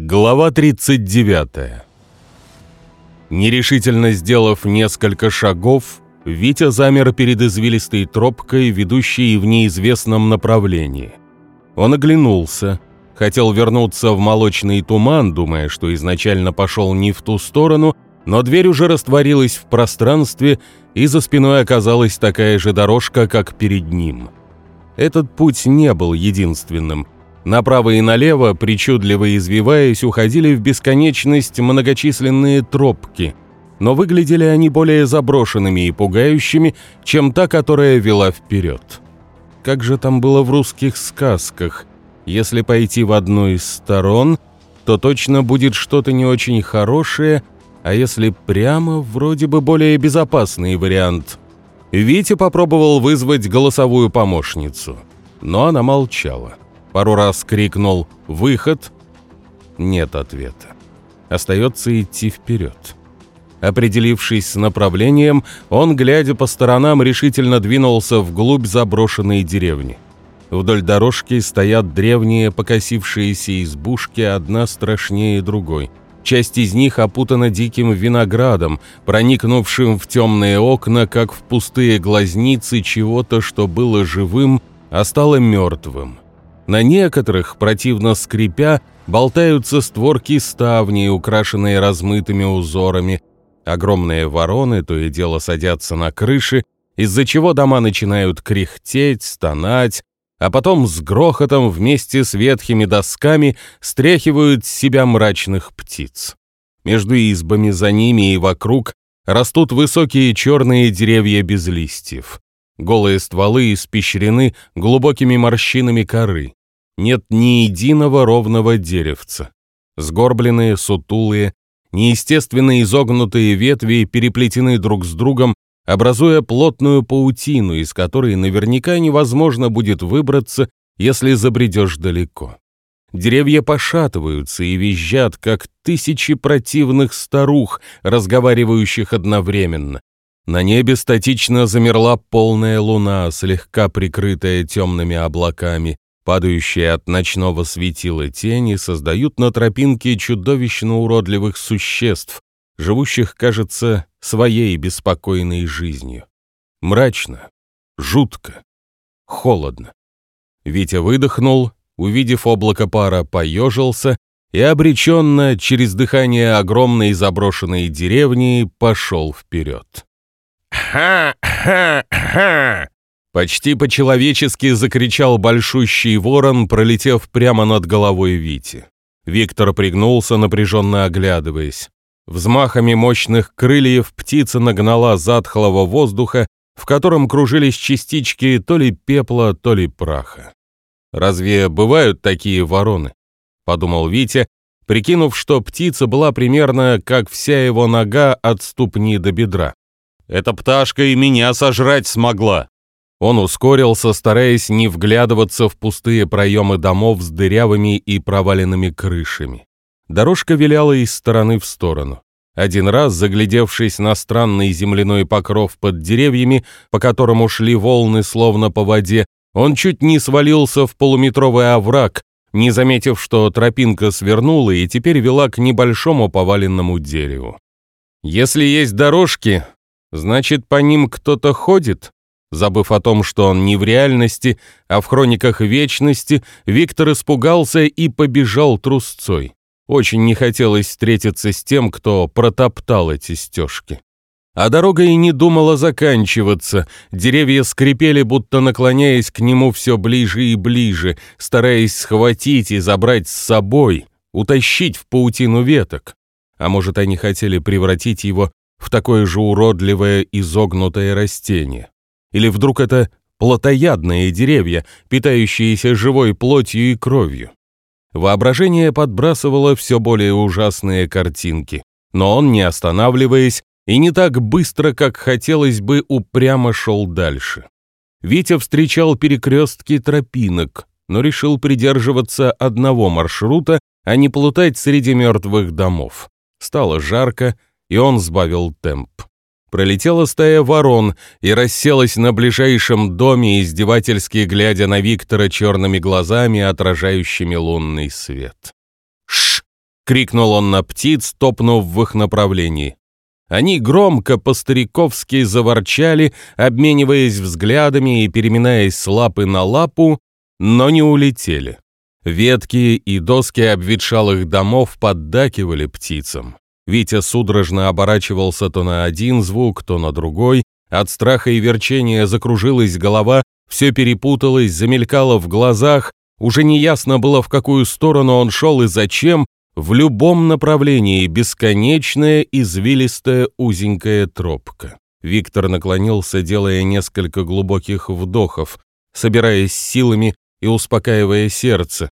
Глава 39 Нерешительно сделав несколько шагов, Витя замер перед извилистой тропкой, ведущей в неизвестном направлении. Он оглянулся, хотел вернуться в молочный туман, думая, что изначально пошел не в ту сторону, но дверь уже растворилась в пространстве, и за спиной оказалась такая же дорожка, как перед ним. Этот путь не был единственным – Направо и налево, причудливо извиваясь, уходили в бесконечность многочисленные тропки, но выглядели они более заброшенными и пугающими, чем та, которая вела вперед. Как же там было в русских сказках? Если пойти в одну из сторон, то точно будет что-то не очень хорошее, а если прямо, вроде бы более безопасный вариант. Витя попробовал вызвать голосовую помощницу, но она молчала. Пару раз крикнул «Выход!» Нет ответа. Остается идти вперед. Определившись с направлением, он, глядя по сторонам, решительно двинулся вглубь заброшенной деревни. Вдоль дорожки стоят древние покосившиеся избушки, одна страшнее другой. Часть из них опутана диким виноградом, проникнувшим в темные окна, как в пустые глазницы чего-то, что было живым, а стало мертвым. На некоторых, противно скрипя, болтаются створки ставней, украшенные размытыми узорами. Огромные вороны то и дело садятся на крыши, из-за чего дома начинают кряхтеть, стонать, а потом с грохотом вместе с ветхими досками стряхивают с себя мрачных птиц. Между избами, за ними и вокруг растут высокие черные деревья без листьев. Голые стволы испещрены глубокими морщинами коры нет ни единого ровного деревца. Сгорбленные, сутулые, неестественно изогнутые ветви переплетены друг с другом, образуя плотную паутину, из которой наверняка невозможно будет выбраться, если забредешь далеко. Деревья пошатываются и визжат, как тысячи противных старух, разговаривающих одновременно. На небе статично замерла полная луна, слегка прикрытая темными облаками. Падающие от ночного светила тени создают на тропинке чудовищно уродливых существ, живущих, кажется, своей беспокойной жизнью. Мрачно, жутко, холодно. Витя выдохнул, увидев облако пара, поежился и обреченно через дыхание огромной заброшенной деревни пошел вперед. «Ха-ха-ха!» Почти по-человечески закричал большущий ворон, пролетев прямо над головой Вити. Виктор пригнулся, напряженно оглядываясь. Взмахами мощных крыльев птица нагнала затхлого воздуха, в котором кружились частички то ли пепла, то ли праха. «Разве бывают такие вороны?» — подумал Витя, прикинув, что птица была примерно как вся его нога от ступни до бедра. «Эта пташка и меня сожрать смогла!» Он ускорился, стараясь не вглядываться в пустые проемы домов с дырявыми и проваленными крышами. Дорожка виляла из стороны в сторону. Один раз, заглядевшись на странный земляной покров под деревьями, по которому шли волны словно по воде, он чуть не свалился в полуметровый овраг, не заметив, что тропинка свернула и теперь вела к небольшому поваленному дереву. «Если есть дорожки, значит, по ним кто-то ходит?» Забыв о том, что он не в реальности, а в хрониках вечности, Виктор испугался и побежал трусцой. Очень не хотелось встретиться с тем, кто протоптал эти стежки. А дорога и не думала заканчиваться. Деревья скрипели, будто наклоняясь к нему все ближе и ближе, стараясь схватить и забрать с собой, утащить в паутину веток. А может, они хотели превратить его в такое же уродливое изогнутое растение. Или вдруг это плотоядные деревья, питающиеся живой плотью и кровью? Воображение подбрасывало все более ужасные картинки, но он, не останавливаясь, и не так быстро, как хотелось бы, упрямо шел дальше. Витя встречал перекрестки тропинок, но решил придерживаться одного маршрута, а не плутать среди мертвых домов. Стало жарко, и он сбавил темп. Пролетела стая ворон и расселась на ближайшем доме, издевательски глядя на Виктора черными глазами, отражающими лунный свет. «Ш!» крикнул он на птиц, топнув в их направлении. Они громко по-стариковски заворчали, обмениваясь взглядами и переминаясь с лапы на лапу, но не улетели. Ветки и доски обветшалых домов поддакивали птицам. Витя судорожно оборачивался то на один звук, то на другой. От страха и верчения закружилась голова, все перепуталось, замелькало в глазах. Уже неясно было, в какую сторону он шел и зачем. В любом направлении бесконечная извилистая узенькая тропка. Виктор наклонился, делая несколько глубоких вдохов, собираясь силами и успокаивая сердце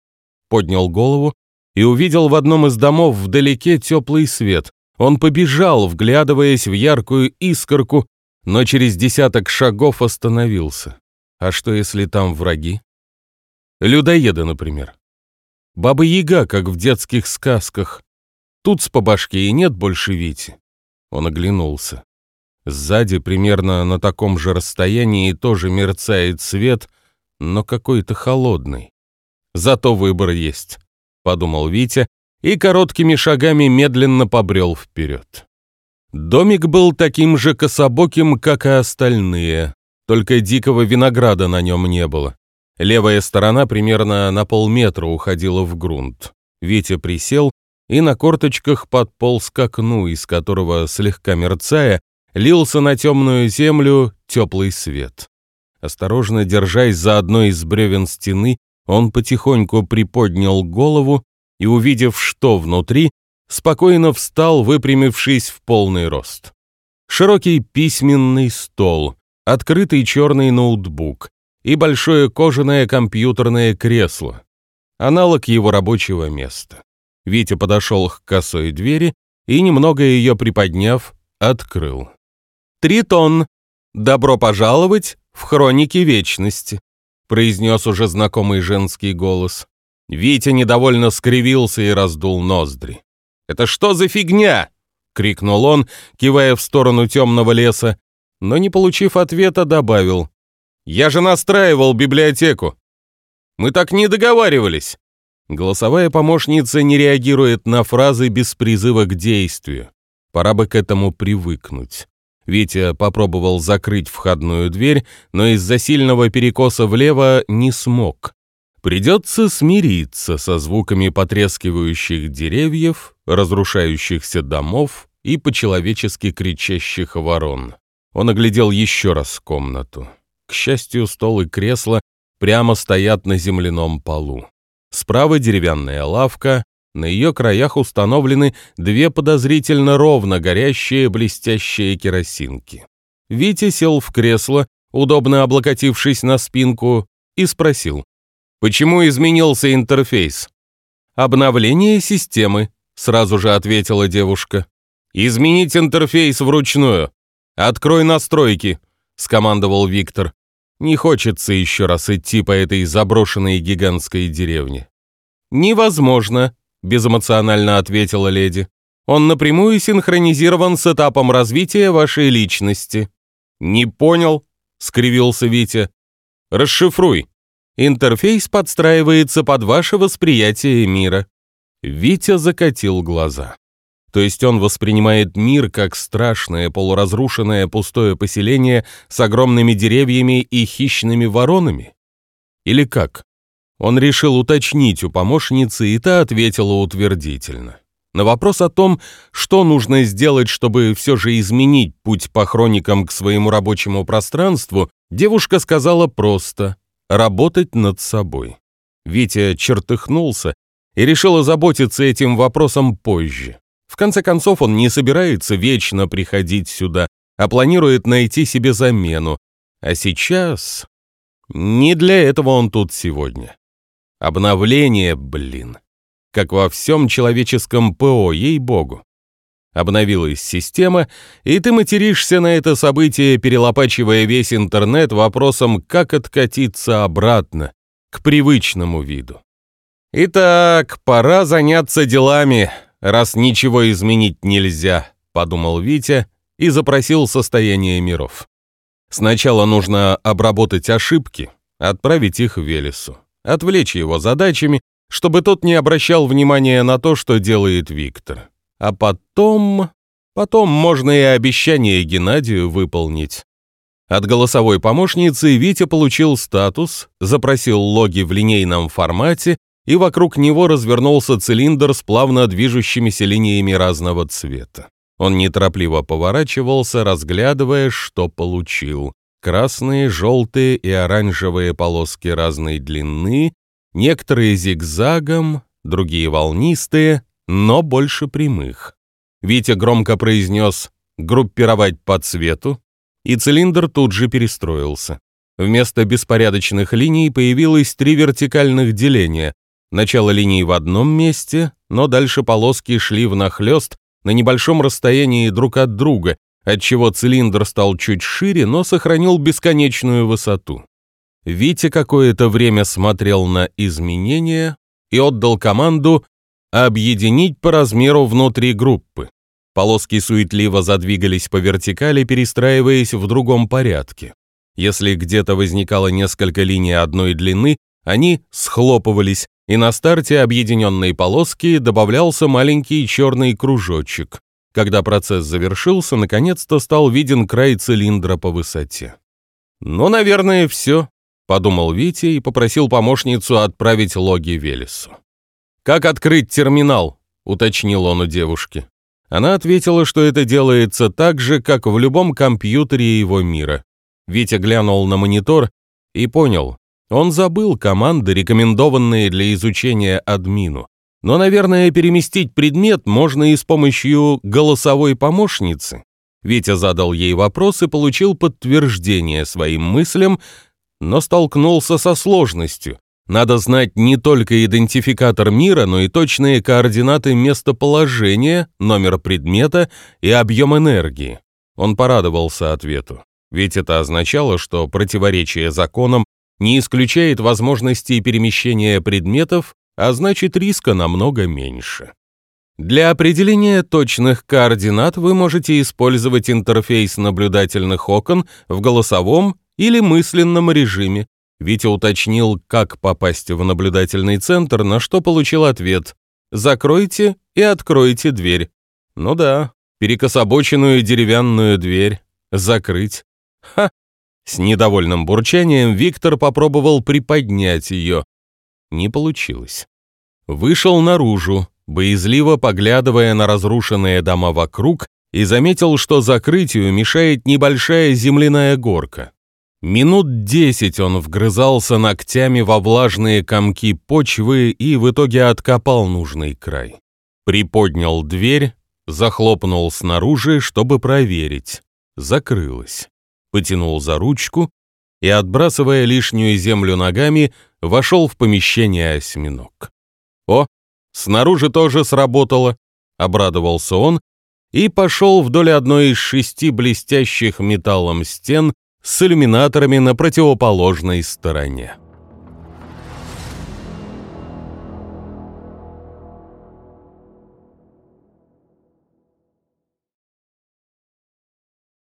поднял голову и увидел в одном из домов вдалеке теплый свет. Он побежал, вглядываясь в яркую искорку, но через десяток шагов остановился. А что, если там враги? Людоеды, например. Баба-яга, как в детских сказках. Тут с по башке и нет больше Вити. Он оглянулся. Сзади, примерно на таком же расстоянии, тоже мерцает свет, но какой-то холодный. Зато выбор есть, подумал Витя и короткими шагами медленно побрел вперед. Домик был таким же кособоким, как и остальные, только дикого винограда на нем не было. Левая сторона примерно на полметра уходила в грунт. Витя присел и на корточках подполз к окну, из которого, слегка мерцая, лился на темную землю теплый свет. Осторожно держась за одной из бревен стены, он потихоньку приподнял голову и, увидев, что внутри, спокойно встал, выпрямившись в полный рост. Широкий письменный стол, открытый черный ноутбук и большое кожаное компьютерное кресло. Аналог его рабочего места. Витя подошел к косой двери и, немного ее приподняв, открыл. «Тритон! Добро пожаловать в Хроники Вечности!» Произнес уже знакомый женский голос. Витя недовольно скривился и раздул ноздри. «Это что за фигня?» — крикнул он, кивая в сторону темного леса, но, не получив ответа, добавил. «Я же настраивал библиотеку. Мы так не договаривались». Голосовая помощница не реагирует на фразы без призыва к действию. Пора бы к этому привыкнуть. Витя попробовал закрыть входную дверь, но из-за сильного перекоса влево не смог. Придется смириться со звуками потрескивающих деревьев, разрушающихся домов и по-человечески кричащих ворон. Он оглядел еще раз комнату. К счастью, стол и кресло прямо стоят на земляном полу. Справа деревянная лавка, на ее краях установлены две подозрительно ровно горящие блестящие керосинки. Витя сел в кресло, удобно облокотившись на спинку, и спросил, «Почему изменился интерфейс?» «Обновление системы», — сразу же ответила девушка. «Изменить интерфейс вручную. Открой настройки», — скомандовал Виктор. «Не хочется еще раз идти по этой заброшенной гигантской деревне». «Невозможно», безэмоционально ответила леди. Он напрямую синхронизирован с этапом развития вашей личности. Не понял, скривился Витя. Расшифруй. Интерфейс подстраивается под ваше восприятие мира. Витя закатил глаза. То есть он воспринимает мир как страшное полуразрушенное пустое поселение с огромными деревьями и хищными воронами? Или как? Он решил уточнить у помощницы, и та ответила утвердительно. На вопрос о том, что нужно сделать, чтобы все же изменить путь по хроникам к своему рабочему пространству, девушка сказала просто «работать над собой». Витя чертыхнулся и решил озаботиться этим вопросом позже. В конце концов, он не собирается вечно приходить сюда, а планирует найти себе замену. А сейчас... Не для этого он тут сегодня. Обновление, блин. Как во всем человеческом ПО, ей-богу. Обновилась система, и ты материшься на это событие, перелопачивая весь интернет вопросом, как откатиться обратно, к привычному виду. «Итак, пора заняться делами, раз ничего изменить нельзя», — подумал Витя и запросил состояние миров. Сначала нужно обработать ошибки, отправить их Велесу отвлечь его задачами, чтобы тот не обращал внимания на то, что делает Виктор. А потом... Потом можно и обещание Геннадию выполнить. От голосовой помощницы Витя получил статус, запросил логи в линейном формате, и вокруг него развернулся цилиндр с плавно движущимися линиями разного цвета. Он неторопливо поворачивался, разглядывая, что получил. Красные, желтые и оранжевые полоски разной длины, некоторые зигзагом, другие волнистые, но больше прямых. Витя громко произнес «группировать по цвету», и цилиндр тут же перестроился. Вместо беспорядочных линий появилось три вертикальных деления. Начало линий в одном месте, но дальше полоски шли внахлёст на небольшом расстоянии друг от друга, отчего цилиндр стал чуть шире, но сохранил бесконечную высоту. Витя какое-то время смотрел на изменения и отдал команду объединить по размеру внутри группы. Полоски суетливо задвигались по вертикали, перестраиваясь в другом порядке. Если где-то возникало несколько линий одной длины, они схлопывались, и на старте объединенной полоски добавлялся маленький черный кружочек. Когда процесс завершился, наконец-то стал виден край цилиндра по высоте. «Ну, наверное, все», — подумал Витя и попросил помощницу отправить логи Велесу. «Как открыть терминал?» — уточнил он у девушки. Она ответила, что это делается так же, как в любом компьютере его мира. Витя глянул на монитор и понял, он забыл команды, рекомендованные для изучения админу. Но, наверное, переместить предмет можно и с помощью голосовой помощницы. Витя задал ей вопрос и получил подтверждение своим мыслям, но столкнулся со сложностью. Надо знать не только идентификатор мира, но и точные координаты местоположения, номер предмета и объем энергии. Он порадовался ответу, ведь это означало, что противоречие законам не исключает возможности перемещения предметов, а значит риска намного меньше. Для определения точных координат вы можете использовать интерфейс наблюдательных окон в голосовом или мысленном режиме, Витя уточнил, как попасть в наблюдательный центр, на что получил ответ «Закройте и откройте дверь». Ну да, перекособоченную деревянную дверь. Закрыть. Ха! С недовольным бурчанием Виктор попробовал приподнять ее. Не получилось. Вышел наружу, боязливо поглядывая на разрушенные дома вокруг, и заметил, что закрытию мешает небольшая земляная горка. Минут десять он вгрызался ногтями во влажные комки почвы и в итоге откопал нужный край. Приподнял дверь, захлопнул снаружи, чтобы проверить. Закрылась. Потянул за ручку и, отбрасывая лишнюю землю ногами, вошел в помещение осьминог. «О, снаружи тоже сработало», — обрадовался он и пошел вдоль одной из шести блестящих металлом стен, с иллюминаторами на противоположной стороне.